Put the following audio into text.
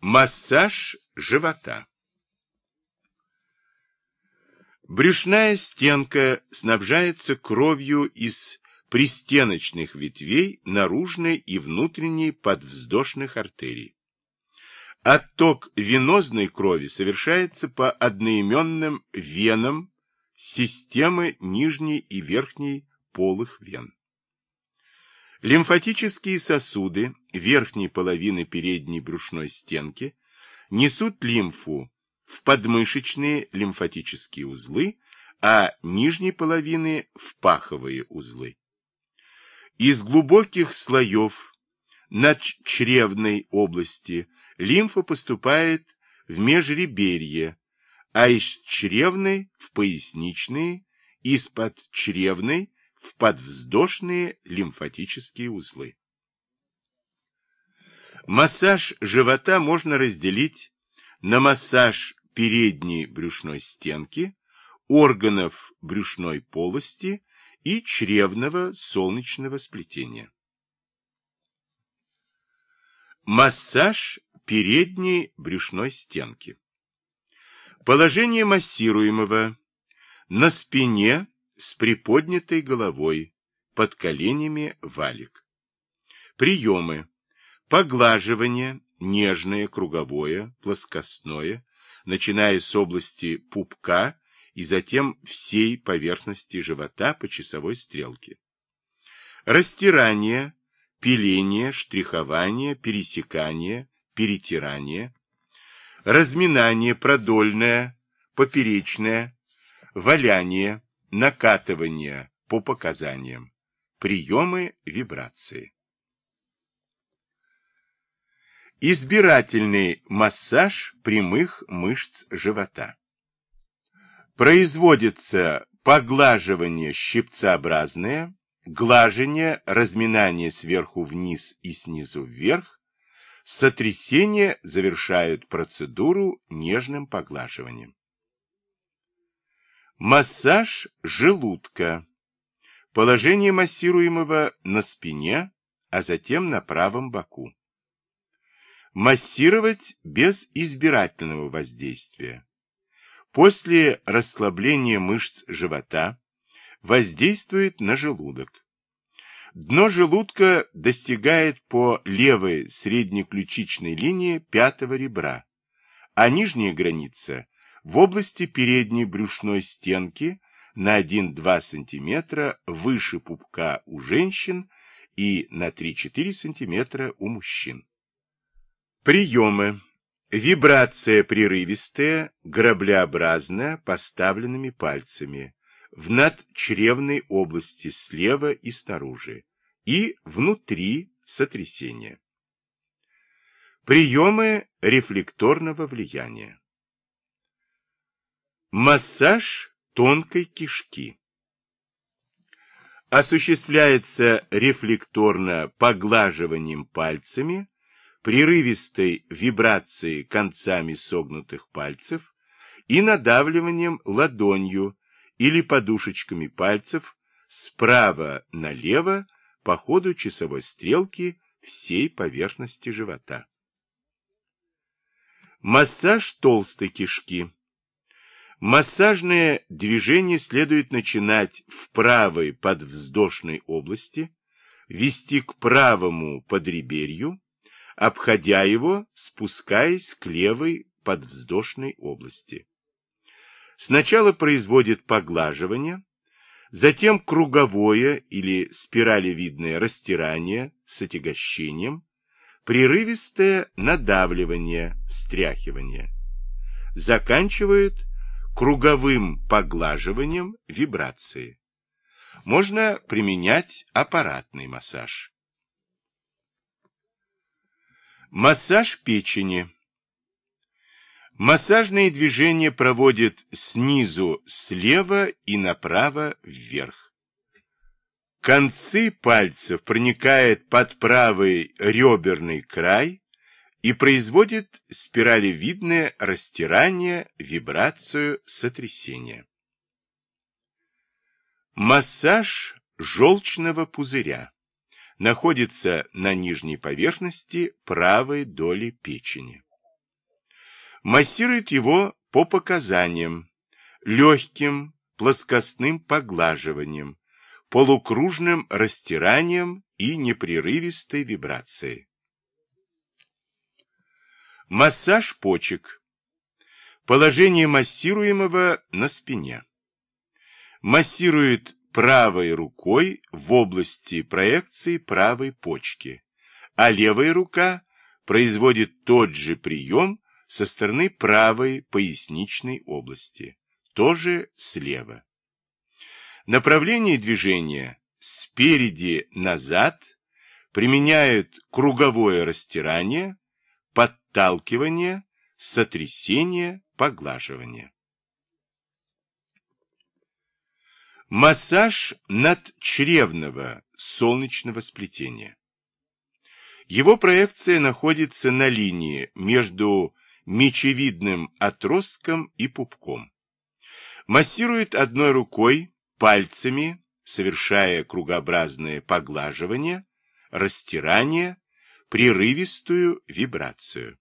Массаж живота. Брюшная стенка снабжается кровью из пристеночных ветвей наружной и внутренней подвздошных артерий. Отток венозной крови совершается по одноименным венам системы нижней и верхней полых вен. Лимфатические сосуды верхней половины передней брюшной стенки несут лимфу в подмышечные лимфатические узлы, а нижней половины в паховые узлы. Из глубоких слоев надчревной области лимфа поступает в межреберье, а из чревной в поясничные, из-под чревной в подвздошные лимфатические узлы. Массаж живота можно разделить на массаж передней брюшной стенки, органов брюшной полости и чревного солнечного сплетения. Массаж передней брюшной стенки. Положение массируемого на спине с приподнятой головой, под коленями валик. Приемы. Поглаживание, нежное, круговое, плоскостное, начиная с области пупка и затем всей поверхности живота по часовой стрелке. Растирание, пиление, штрихование, пересекание, перетирание. Разминание продольное, поперечное, валяние, накатывание по показаниям, приемы вибрации. Избирательный массаж прямых мышц живота. Производится поглаживание щипцеобразное, глажение, разминание сверху вниз и снизу вверх, сотрясение завершают процедуру нежным поглаживанием. Массаж желудка. Положение массируемого на спине, а затем на правом боку. Массировать без избирательного воздействия. После расслабления мышц живота воздействует на желудок. Дно желудка достигает по левой среднеключичной линии пятого ребра, а нижняя граница в области передней брюшной стенки на 1-2 см выше пупка у женщин и на 3-4 см у мужчин. Приемы. Вибрация прерывистая, граблеобразная, поставленными пальцами, в надчревной области слева и снаружи, и внутри сотрясения. Приемы рефлекторного влияния. Массаж тонкой кишки. Осуществляется рефлекторно поглаживанием пальцами, прерывистой вибрацией концами согнутых пальцев и надавливанием ладонью или подушечками пальцев справа налево по ходу часовой стрелки всей поверхности живота. Массаж толстой кишки. Массажное движение следует начинать в правой подвздошной области, вести к правому подреберью, обходя его, спускаясь к левой подвздошной области. Сначала производит поглаживание, затем круговое или спиралевидное растирание с отягощением, прерывистое надавливание, встряхивание. Заканчивает круговым поглаживанием вибрации. Можно применять аппаратный массаж. Массаж печени. Массажные движения проводят снизу слева и направо вверх. Концы пальцев проникают под правый реберный край и производит спиралевидное растирание, вибрацию, сотрясение. Массаж желчного пузыря находится на нижней поверхности правой доли печени. Массирует его по показаниям, легким плоскостным поглаживанием, полукружным растиранием и непрерывистой вибрацией. Массаж почек. Положение массируемого на спине. Массирует правой рукой в области проекции правой почки, а левая рука производит тот же прием со стороны правой поясничной области, тоже слева. Направление движения спереди назад применяют круговое растирание, подталкивание, сотрясение, поглаживание. Массаж надчревного солнечного сплетения. Его проекция находится на линии между мечевидным отростком и пупком. Массирует одной рукой, пальцами, совершая кругообразное поглаживание, растирание, прерывистую вибрацию.